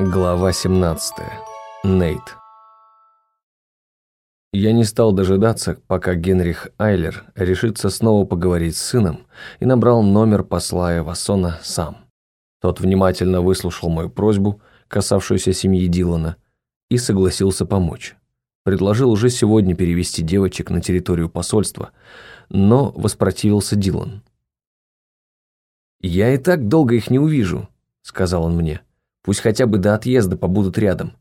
Глава 17. Нейт. Я не стал дожидаться, пока Генрих Айлер решится снова поговорить с сыном и набрал номер посла Эвасона сам. Тот внимательно выслушал мою просьбу, касавшуюся семьи Дилана, и согласился помочь. Предложил уже сегодня перевести девочек на территорию посольства, но воспротивился Дилан. «Я и так долго их не увижу», — сказал он мне. Пусть хотя бы до отъезда побудут рядом.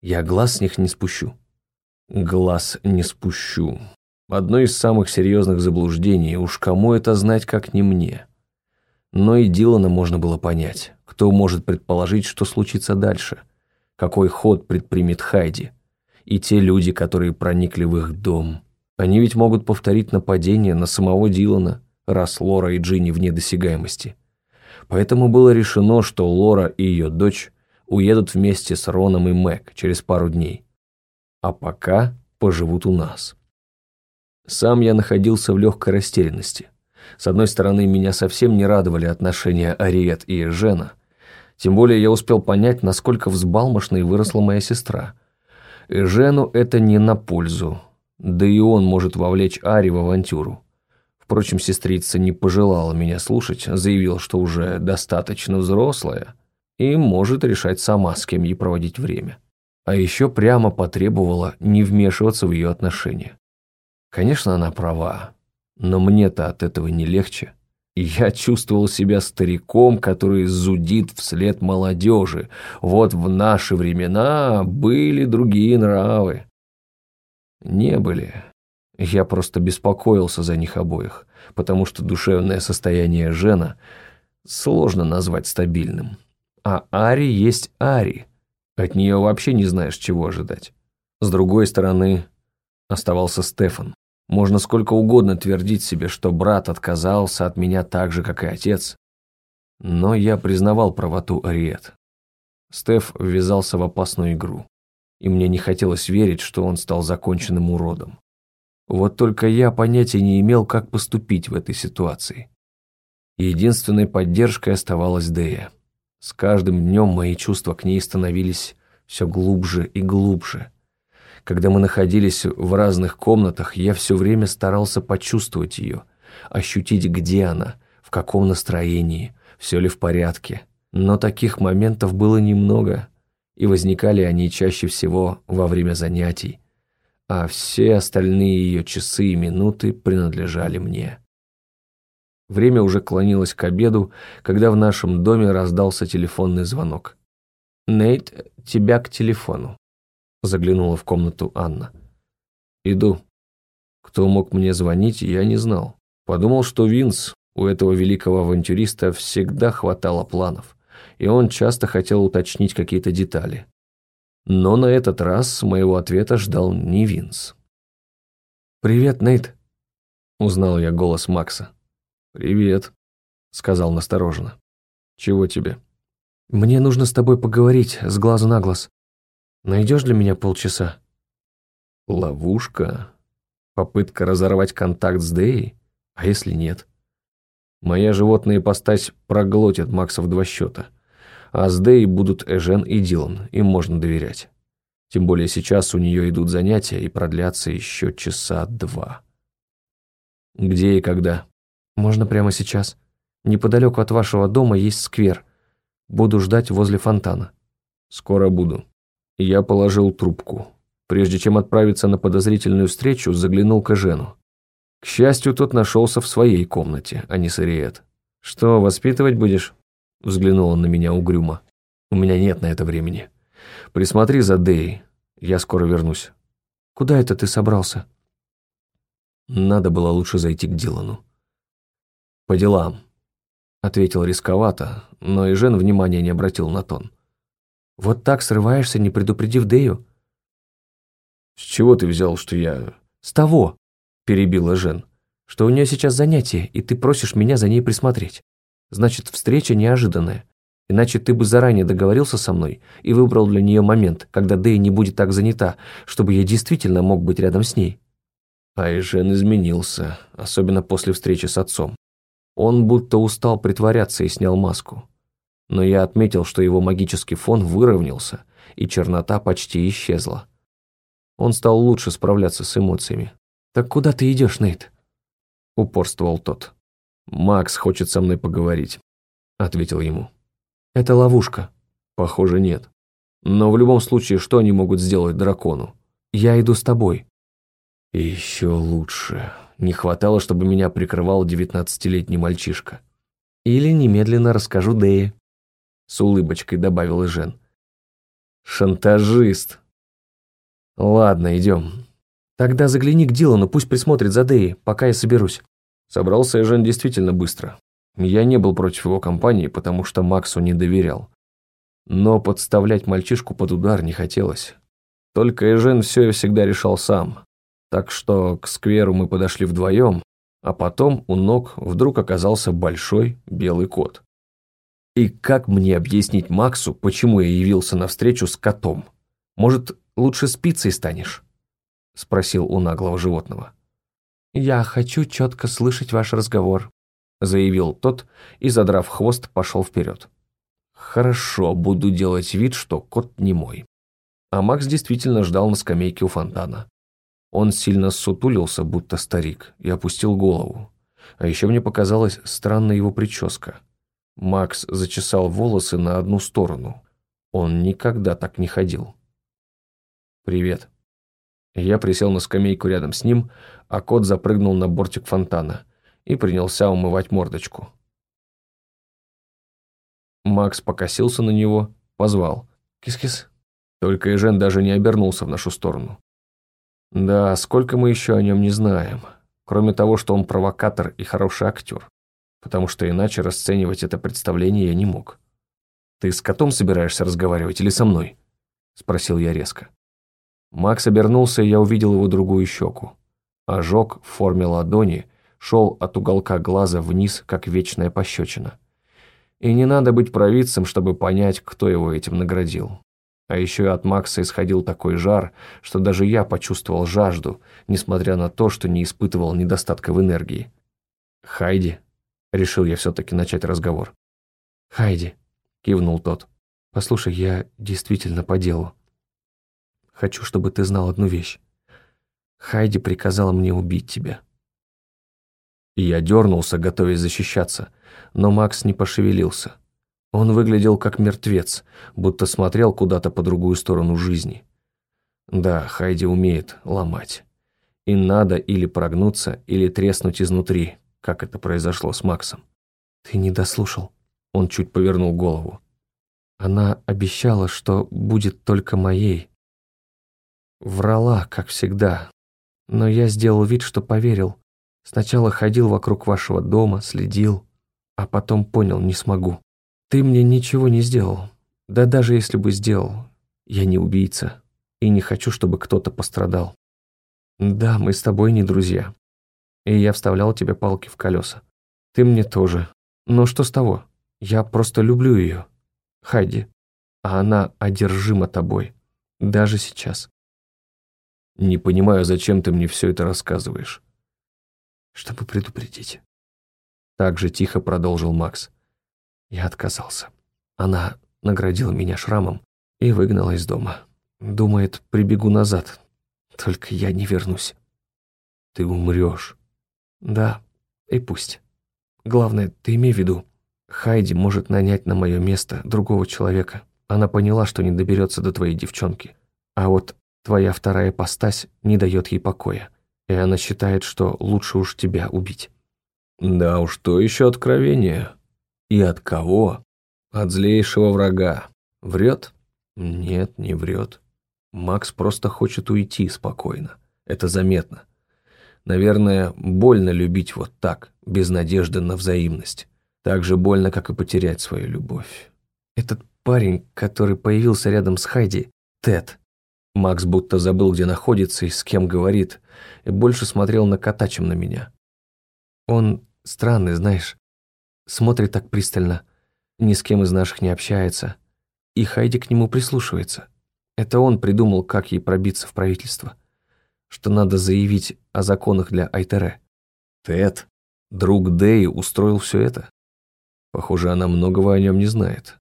Я глаз с них не спущу. Глаз не спущу. Одно из самых серьезных заблуждений, уж кому это знать, как не мне. Но и Дилана можно было понять. Кто может предположить, что случится дальше? Какой ход предпримет Хайди? И те люди, которые проникли в их дом. Они ведь могут повторить нападение на самого Дилана, раз Лора и Джинни вне досягаемости. Поэтому было решено, что Лора и ее дочь уедут вместе с Роном и Мэг через пару дней. А пока поживут у нас. Сам я находился в легкой растерянности. С одной стороны, меня совсем не радовали отношения Ариет и Жена. Тем более я успел понять, насколько взбалмошной выросла моя сестра. И Жену это не на пользу. Да и он может вовлечь Ари в авантюру. Впрочем, сестрица не пожелала меня слушать, заявил, что уже достаточно взрослая – и может решать сама, с кем ей проводить время. А еще прямо потребовала не вмешиваться в ее отношения. Конечно, она права, но мне-то от этого не легче. Я чувствовал себя стариком, который зудит вслед молодежи. Вот в наши времена были другие нравы. Не были. Я просто беспокоился за них обоих, потому что душевное состояние Жена сложно назвать стабильным. А Ари есть Ари. От нее вообще не знаешь, чего ожидать. С другой стороны, оставался Стефан. Можно сколько угодно твердить себе, что брат отказался от меня так же, как и отец. Но я признавал правоту Ариет. Стеф ввязался в опасную игру, и мне не хотелось верить, что он стал законченным уродом. Вот только я понятия не имел, как поступить в этой ситуации. Единственной поддержкой оставалась Дея. С каждым днем мои чувства к ней становились все глубже и глубже. Когда мы находились в разных комнатах, я все время старался почувствовать ее, ощутить, где она, в каком настроении, все ли в порядке. Но таких моментов было немного, и возникали они чаще всего во время занятий, а все остальные ее часы и минуты принадлежали мне. Время уже клонилось к обеду, когда в нашем доме раздался телефонный звонок. «Нейт, тебя к телефону», — заглянула в комнату Анна. «Иду». Кто мог мне звонить, я не знал. Подумал, что Винс, у этого великого авантюриста всегда хватало планов, и он часто хотел уточнить какие-то детали. Но на этот раз моего ответа ждал не Винс. «Привет, Нейт», — узнал я голос Макса. «Привет», — сказал настороженно. «Чего тебе?» «Мне нужно с тобой поговорить с глазу на глаз. Найдешь для меня полчаса?» «Ловушка? Попытка разорвать контакт с Дэей? А если нет?» «Моя животная ипостась проглотит Макса в два счета, а с Дэей будут Эжен и Дилан, им можно доверять. Тем более сейчас у нее идут занятия и продлятся еще часа два». «Где и когда?» Можно прямо сейчас. Неподалеку от вашего дома есть сквер. Буду ждать возле фонтана. Скоро буду. Я положил трубку. Прежде чем отправиться на подозрительную встречу, заглянул к Жену. К счастью, тот нашелся в своей комнате, а не Сариет. «Что, воспитывать будешь?» Взглянул он на меня угрюмо. «У меня нет на это времени. Присмотри за Дэй, я скоро вернусь». «Куда это ты собрался?» Надо было лучше зайти к Дилану. «По делам», — ответил рисковато, но и Жен внимания не обратил на тон. «Вот так срываешься, не предупредив Дэю?» «С чего ты взял, что я...» «С того», — перебила Жен, «что у нее сейчас занятие, и ты просишь меня за ней присмотреть. Значит, встреча неожиданная. Иначе ты бы заранее договорился со мной и выбрал для нее момент, когда Дэя не будет так занята, чтобы я действительно мог быть рядом с ней». А Жен изменился, особенно после встречи с отцом. Он будто устал притворяться и снял маску. но я отметил, что его магический фон выровнялся, и чернота почти исчезла. Он стал лучше справляться с эмоциями. «Так куда ты идешь, Нейт?» – упорствовал тот. «Макс хочет со мной поговорить», – ответил ему. «Это ловушка». «Похоже, нет. Но в любом случае, что они могут сделать дракону?» «Я иду с тобой». «Еще лучше. Не хватало, чтобы меня прикрывал девятнадцатилетний мальчишка». «Или немедленно расскажу Дее», – с улыбочкой добавил Жен. «Шантажист», «Ладно, идем». «Тогда загляни к Дилану, пусть присмотрит за Дэей, пока я соберусь». Собрался Эжен действительно быстро. Я не был против его компании, потому что Максу не доверял. Но подставлять мальчишку под удар не хотелось. Только Эжен все и всегда решал сам. Так что к скверу мы подошли вдвоем, а потом у ног вдруг оказался большой белый кот. И как мне объяснить Максу, почему я явился на встречу с котом? Может, лучше спицей станешь?» – спросил у наглого животного. «Я хочу четко слышать ваш разговор», – заявил тот и, задрав хвост, пошел вперед. «Хорошо, буду делать вид, что кот не мой». А Макс действительно ждал на скамейке у фонтана. Он сильно сутулился, будто старик, и опустил голову. А еще мне показалась странная его прическа. Макс зачесал волосы на одну сторону. Он никогда так не ходил. «Привет». Я присел на скамейку рядом с ним, а кот запрыгнул на бортик фонтана и принялся умывать мордочку. Макс покосился на него, позвал. «Кис-кис». Только Эжен даже не обернулся в нашу сторону. Да, сколько мы еще о нем не знаем, кроме того, что он провокатор и хороший актер, потому что иначе расценивать это представление я не мог. «Ты с котом собираешься разговаривать или со мной?» – спросил я резко. Макс обернулся, и я увидел его другую щеку. Ожог в форме ладони шел от уголка глаза вниз, как вечная пощечина. И не надо быть провидцем, чтобы понять, кто его этим наградил. А еще и от Макса исходил такой жар, что даже я почувствовал жажду, несмотря на то, что не испытывал недостатка в энергии. «Хайди», — решил я все-таки начать разговор. «Хайди», — кивнул тот. «Послушай, я действительно по делу. Хочу, чтобы ты знал одну вещь. Хайди приказала мне убить тебя». Я дернулся, готовясь защищаться, но Макс не пошевелился. Он выглядел как мертвец, будто смотрел куда-то по другую сторону жизни. Да, Хайди умеет ломать. И надо или прогнуться, или треснуть изнутри, как это произошло с Максом. «Ты не дослушал». Он чуть повернул голову. Она обещала, что будет только моей, Врала, как всегда. Но я сделал вид, что поверил. Сначала ходил вокруг вашего дома, следил, а потом понял, не смогу. Ты мне ничего не сделал. Да даже если бы сделал, я не убийца. И не хочу, чтобы кто-то пострадал. Да, мы с тобой не друзья. И я вставлял тебе палки в колеса. Ты мне тоже. Но что с того? Я просто люблю ее. Хайди. А она одержима тобой. Даже сейчас. Не понимаю, зачем ты мне все это рассказываешь. Чтобы предупредить. Так же тихо продолжил Макс. Я отказался. Она наградила меня шрамом и выгнала из дома. Думает, прибегу назад. Только я не вернусь. Ты умрешь. Да, и пусть. Главное, ты имей в виду, Хайди может нанять на мое место другого человека. Она поняла, что не доберется до твоей девчонки. А вот Твоя вторая постась не дает ей покоя, и она считает, что лучше уж тебя убить». «Да уж, то еще откровение. И от кого? От злейшего врага. Врет? Нет, не врет. Макс просто хочет уйти спокойно. Это заметно. Наверное, больно любить вот так, без надежды на взаимность. Так же больно, как и потерять свою любовь. Этот парень, который появился рядом с Хайди, Тед, Макс будто забыл, где находится и с кем говорит, и больше смотрел на кота, чем на меня. Он странный, знаешь, смотрит так пристально, ни с кем из наших не общается, и Хайди к нему прислушивается. Это он придумал, как ей пробиться в правительство, что надо заявить о законах для Айтере. Тед, друг Дэи, устроил все это? Похоже, она многого о нем не знает.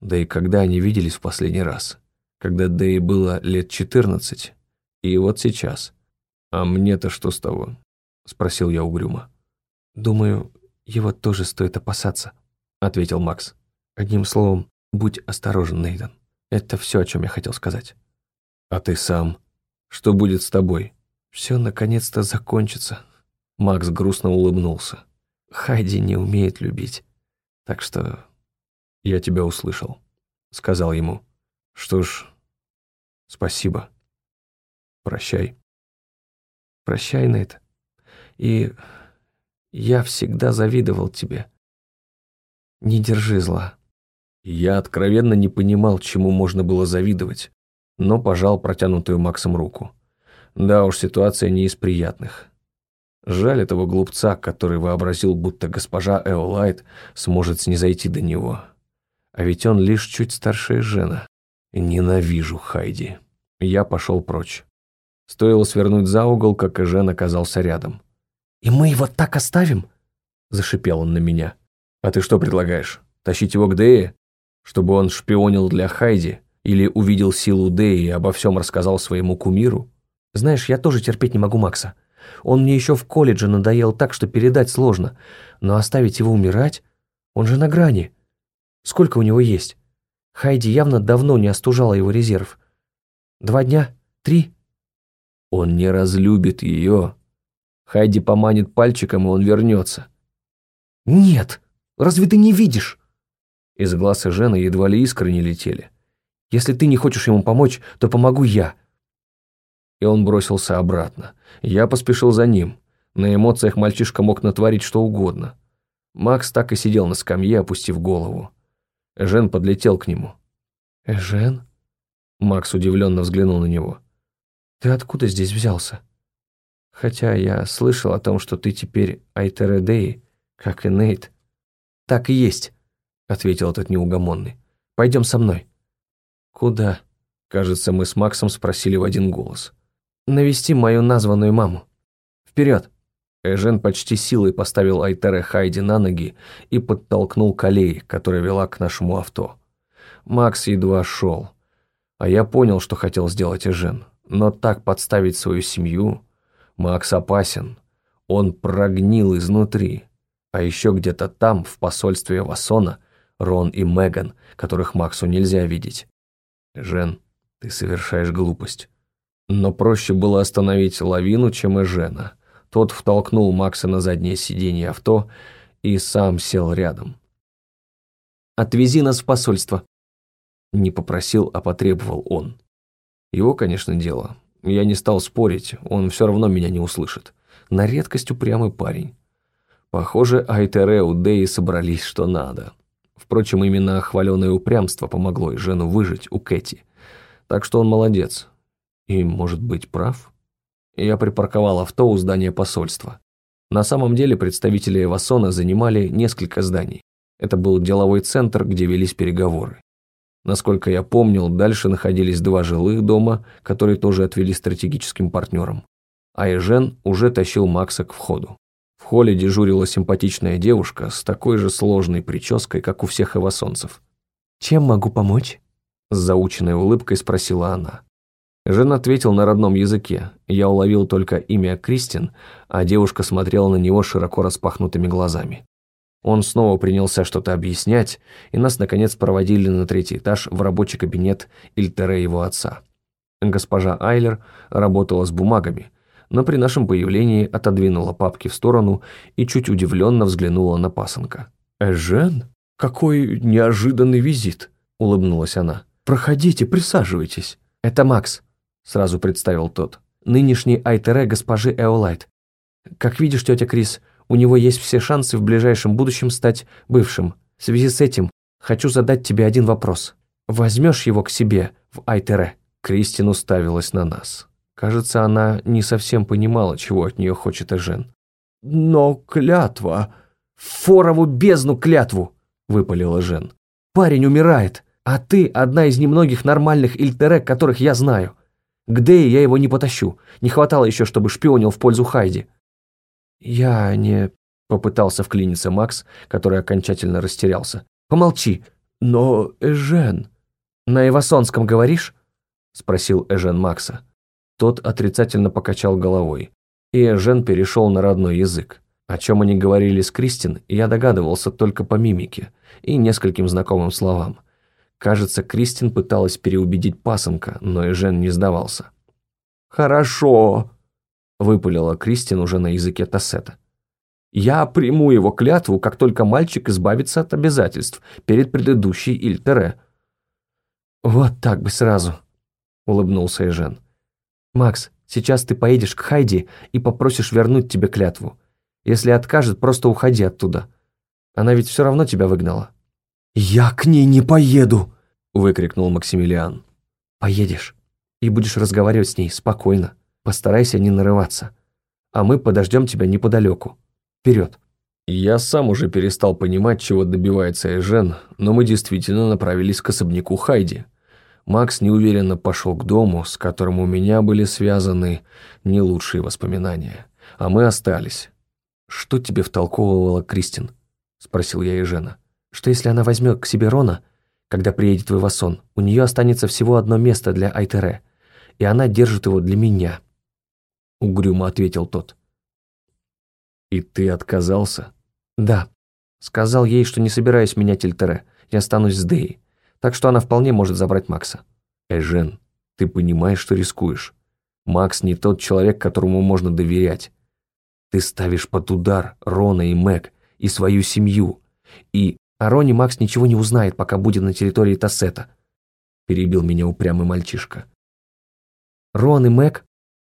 Да и когда они виделись в последний раз? Когда Дэй было лет четырнадцать. И вот сейчас. А мне-то что с того? Спросил я угрюмо. Думаю, его тоже стоит опасаться, ответил Макс. Одним словом, будь осторожен, Нейден. Это все, о чем я хотел сказать. А ты сам? Что будет с тобой? Все наконец-то закончится. Макс грустно улыбнулся. Хайди не умеет любить. Так что... Я тебя услышал, сказал ему. Что ж, спасибо. Прощай. Прощай, Нейт. И я всегда завидовал тебе. Не держи зла. Я откровенно не понимал, чему можно было завидовать, но пожал протянутую Максом руку. Да уж, ситуация не из приятных. Жаль этого глупца, который вообразил, будто госпожа Эолайт сможет снизойти до него. А ведь он лишь чуть старше Жена. Ненавижу Хайди. Я пошел прочь. Стоило свернуть за угол, как и Жен оказался рядом. «И мы его так оставим?» Зашипел он на меня. «А ты что предлагаешь? Тащить его к Дее? Чтобы он шпионил для Хайди? Или увидел силу Деи и обо всем рассказал своему кумиру?» «Знаешь, я тоже терпеть не могу Макса. Он мне еще в колледже надоел так, что передать сложно. Но оставить его умирать? Он же на грани. Сколько у него есть? Хайди явно давно не остужала его резерв. Два дня? Три?» «Он не разлюбит ее. Хайди поманит пальчиком, и он вернется». «Нет! Разве ты не видишь?» Из глаз Жена едва ли искры не летели. «Если ты не хочешь ему помочь, то помогу я и он бросился обратно. Я поспешил за ним. На эмоциях мальчишка мог натворить что угодно. Макс так и сидел на скамье, опустив голову. Эжен подлетел к нему. «Эжен?» Макс удивленно взглянул на него. «Ты откуда здесь взялся? Хотя я слышал о том, что ты теперь Айтередей, как и Нейт». «Так и есть», — ответил этот неугомонный. «Пойдем со мной». «Куда?» Кажется, мы с Максом спросили в один голос навести мою названную маму. Вперед!» Эжен почти силой поставил Айтере Хайди на ноги и подтолкнул к которая вела к нашему авто. Макс едва шел. А я понял, что хотел сделать Эжен. Но так подставить свою семью... Макс опасен. Он прогнил изнутри. А еще где-то там, в посольстве Вассона, Рон и Меган, которых Максу нельзя видеть. Жен, ты совершаешь глупость. Но проще было остановить лавину, чем и Жена. Тот втолкнул Макса на заднее сиденье авто и сам сел рядом. «Отвези нас в посольство», — не попросил, а потребовал он. Его, конечно, дело. Я не стал спорить, он все равно меня не услышит. На редкость упрямый парень. Похоже, Айтере у Деи собрались что надо. Впрочем, именно хваленое упрямство помогло и Жену выжить у Кэти. Так что он молодец, и, может быть, прав? Я припарковал авто у здания посольства. На самом деле представители Эвасона занимали несколько зданий. Это был деловой центр, где велись переговоры. Насколько я помнил, дальше находились два жилых дома, которые тоже отвели стратегическим партнерам. А Эжен уже тащил Макса к входу. В холле дежурила симпатичная девушка с такой же сложной прической, как у всех эвасонцев. «Чем могу помочь?» С заученной улыбкой спросила она. Жен ответил на родном языке. Я уловил только имя Кристин, а девушка смотрела на него широко распахнутыми глазами. Он снова принялся что-то объяснять, и нас, наконец, проводили на третий этаж в рабочий кабинет Ильтере его отца. Госпожа Айлер работала с бумагами, но при нашем появлении отодвинула папки в сторону и чуть удивленно взглянула на пасынка. «Эжен? Какой неожиданный визит!» – улыбнулась она. «Проходите, присаживайтесь. Это Макс сразу представил тот. «Нынешний Айтере госпожи Эолайт. Как видишь, тетя Крис, у него есть все шансы в ближайшем будущем стать бывшим. В связи с этим хочу задать тебе один вопрос. Возьмешь его к себе в Айтере?» Кристин уставилась на нас. Кажется, она не совсем понимала, чего от нее хочет Эжен. «Но клятва...» «Форову бездну клятву!» — выпалила Жен. «Парень умирает, а ты одна из немногих нормальных Ильтерек, которых я знаю. К Дэй я его не потащу. Не хватало еще, чтобы шпионил в пользу Хайди. Я не... Попытался вклиниться Макс, который окончательно растерялся. «Помолчи!» «Но, Эжен...» «На Ивасонском говоришь?» Спросил Эжен Макса. Тот отрицательно покачал головой, и Эжен перешел на родной язык. О чем они говорили с Кристин, я догадывался только по мимике и нескольким знакомым словам. Кажется, Кристин пыталась переубедить пасынка, но Эжен не сдавался. «Хорошо», — выпалила Кристин уже на языке Тассета. «Я приму его клятву, как только мальчик избавится от обязательств перед предыдущей Ильтере». «Вот так бы сразу», — улыбнулся Эжен. «Макс, сейчас ты поедешь к Хайди и попросишь вернуть тебе клятву. Если откажет, просто уходи оттуда. Она ведь все равно тебя выгнала». «Я к ней не поеду!» — выкрикнул Максимилиан. «Поедешь и будешь разговаривать с ней спокойно. Постарайся не нарываться. А мы подождем тебя неподалеку. Вперед!» Я сам уже перестал понимать, чего добивается Эжен, но мы действительно направились к особняку Хайди. Макс неуверенно пошел к дому, с которым у меня были связаны не лучшие воспоминания. А мы остались. «Что тебе втолковывала Кристин?» – спросил я Ежена. «Что если она возьмет к себе Рона, когда приедет в Ивасон, у нее останется всего одно место для Айтере, и она держит его для меня?» Угрюмо ответил тот. «И ты отказался?» «Да. Сказал ей, что не собираюсь менять Ильтере, я останусь с Деей так что она вполне может забрать Макса. Эжен, ты понимаешь, что рискуешь. Макс не тот человек, которому можно доверять. Ты ставишь под удар Рона и Мэг и свою семью. И о Роне Макс ничего не узнает, пока будет на территории Тассета. Перебил меня упрямый мальчишка. Рон и Мэг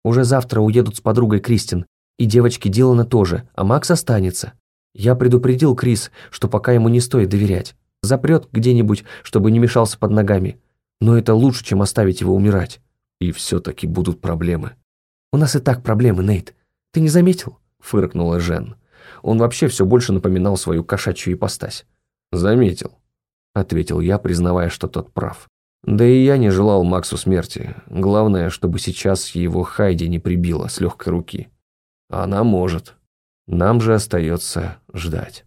уже завтра уедут с подругой Кристин, и девочки Дилана тоже, а Макс останется. Я предупредил Крис, что пока ему не стоит доверять запрет где-нибудь, чтобы не мешался под ногами. Но это лучше, чем оставить его умирать. И все-таки будут проблемы. «У нас и так проблемы, Нейт. Ты не заметил?» – фыркнула Жен. Он вообще все больше напоминал свою кошачью ипостась. «Заметил», – ответил я, признавая, что тот прав. Да и я не желал Максу смерти. Главное, чтобы сейчас его Хайди не прибило с легкой руки. Она может. Нам же остается ждать.